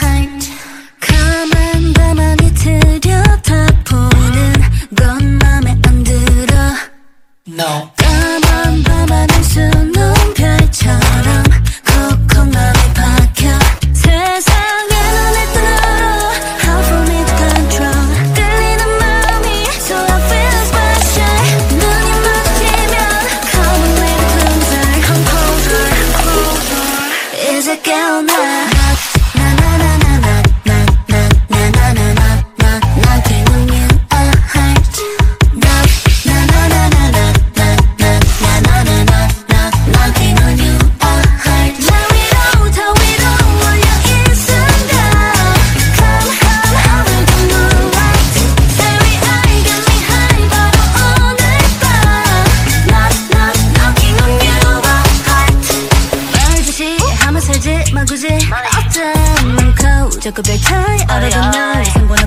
heart. 가만 가만히 들여다보는 건 맘에 안 들어. No 까만 수놓은 별 하면 살지 마 굳이 어떤 많고 자꾸 별 차이 알아도 널 상관